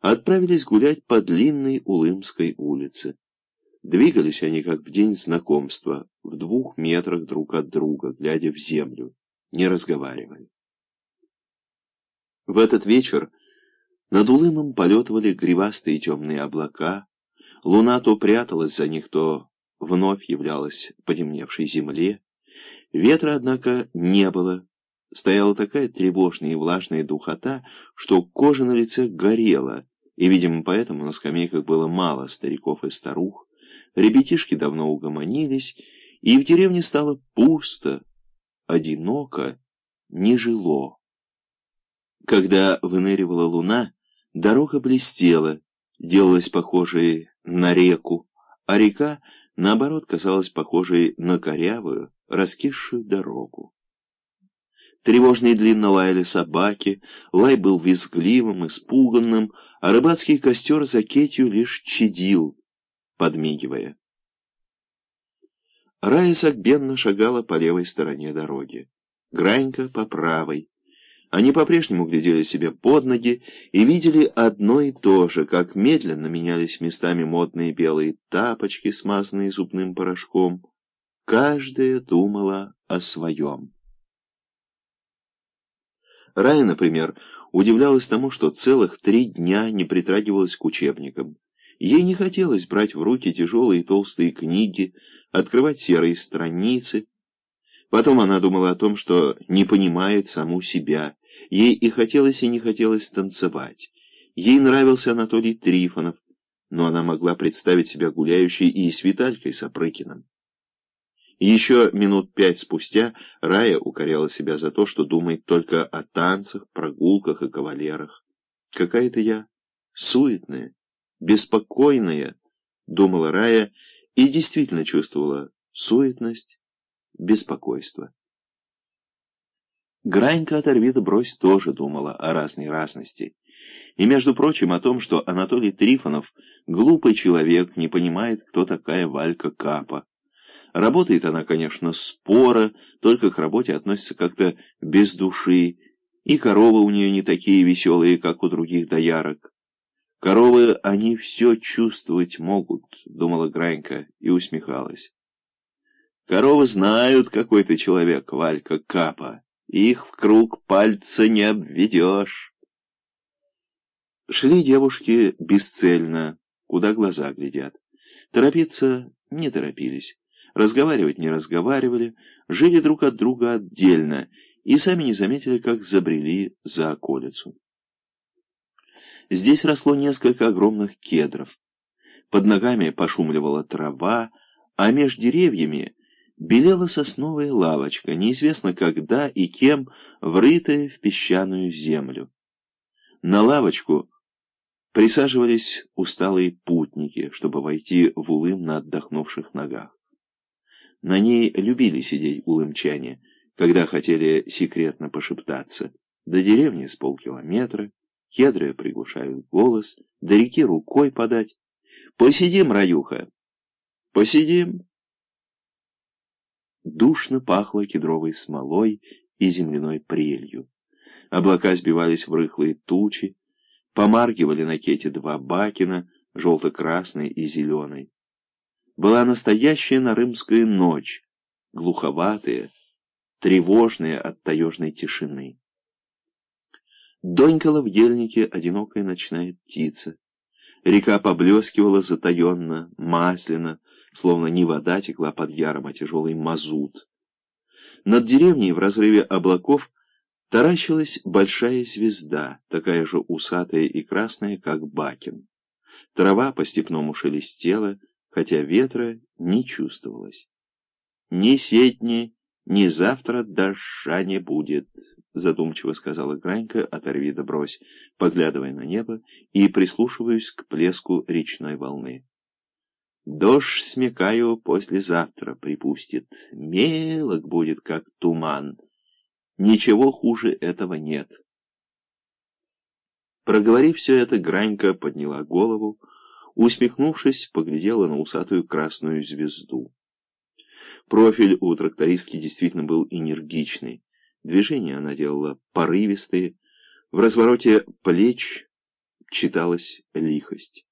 отправились гулять по длинной Улымской улице. Двигались они, как в день знакомства, в двух метрах друг от друга, глядя в землю, не разговаривая. В этот вечер над Улымом полетывали гривастые темные облака, луна то пряталась за них, то вновь являлась подемневшей земле. Ветра, однако, не было. Стояла такая тревожная и влажная духота, что кожа на лице горела, и, видимо, поэтому на скамейках было мало стариков и старух. Ребятишки давно угомонились, и в деревне стало пусто, одиноко, нежило. Когда выныривала луна, дорога блестела, делалась похожей на реку, а река, наоборот, казалась похожей на корявую, раскисшую дорогу. Тревожно и длинно лаяли собаки, лай был визгливым, испуганным, а рыбацкий костер за кетью лишь чадил, подмигивая. Рая согбенно шагала по левой стороне дороги, Гранька по правой. Они по-прежнему глядели себе под ноги и видели одно и то же, как медленно менялись местами модные белые тапочки, смазанные зубным порошком. Каждая думала о своем. Рая, например, удивлялась тому, что целых три дня не притрагивалась к учебникам. Ей не хотелось брать в руки тяжелые толстые книги, открывать серые страницы. Потом она думала о том, что не понимает саму себя. Ей и хотелось, и не хотелось танцевать. Ей нравился Анатолий Трифонов, но она могла представить себя гуляющей и с Виталькой Сапрыкиным. Еще минут пять спустя Рая укоряла себя за то, что думает только о танцах, прогулках и кавалерах. «Какая-то я суетная, беспокойная», — думала Рая и действительно чувствовала суетность, беспокойство. Гранька оторви да брось тоже думала о разной разности. И, между прочим, о том, что Анатолий Трифонов — глупый человек, не понимает, кто такая Валька Капа. Работает она, конечно, споро, только к работе относится как-то без души, и коровы у нее не такие веселые, как у других доярок. Коровы, они все чувствовать могут, думала Гранька и усмехалась. Коровы знают, какой ты человек, Валька Капа. Их в круг пальца не обведешь. Шли девушки бесцельно, куда глаза глядят. Торопиться не торопились. Разговаривать не разговаривали, жили друг от друга отдельно и сами не заметили, как забрели за околицу. Здесь росло несколько огромных кедров. Под ногами пошумливала трава, а меж деревьями белела сосновая лавочка, неизвестно когда и кем, врытая в песчаную землю. На лавочку присаживались усталые путники, чтобы войти в улым на отдохнувших ногах. На ней любили сидеть улымчане, когда хотели секретно пошептаться. До деревни с полкилометра, кедры приглушают голос, до реки рукой подать. «Посидим, Раюха!» «Посидим!» Душно пахло кедровой смолой и земляной прелью. Облака сбивались в рыхлые тучи, помаргивали на кете два бакина, желто-красный и зеленый была настоящая нарымская ночь, глуховатая, тревожная от таежной тишины. Донькала в ельнике одинокая ночная птица. Река поблескивала затаенно, масляно, словно не вода текла под яром, а тяжелый мазут. Над деревней в разрыве облаков таращилась большая звезда, такая же усатая и красная, как бакин. Трава по-степному шелестела, хотя ветра не чувствовалось. «Ни сетни, ни завтра дождя не будет», — задумчиво сказала Гранька, оторви да брось, поглядывая на небо и прислушиваясь к плеску речной волны. «Дождь, смекаю, послезавтра припустит. Мелок будет, как туман. Ничего хуже этого нет». Проговорив все это, Гранька подняла голову, Усмехнувшись, поглядела на усатую красную звезду. Профиль у трактористки действительно был энергичный. Движения она делала порывистые. В развороте плеч читалась лихость.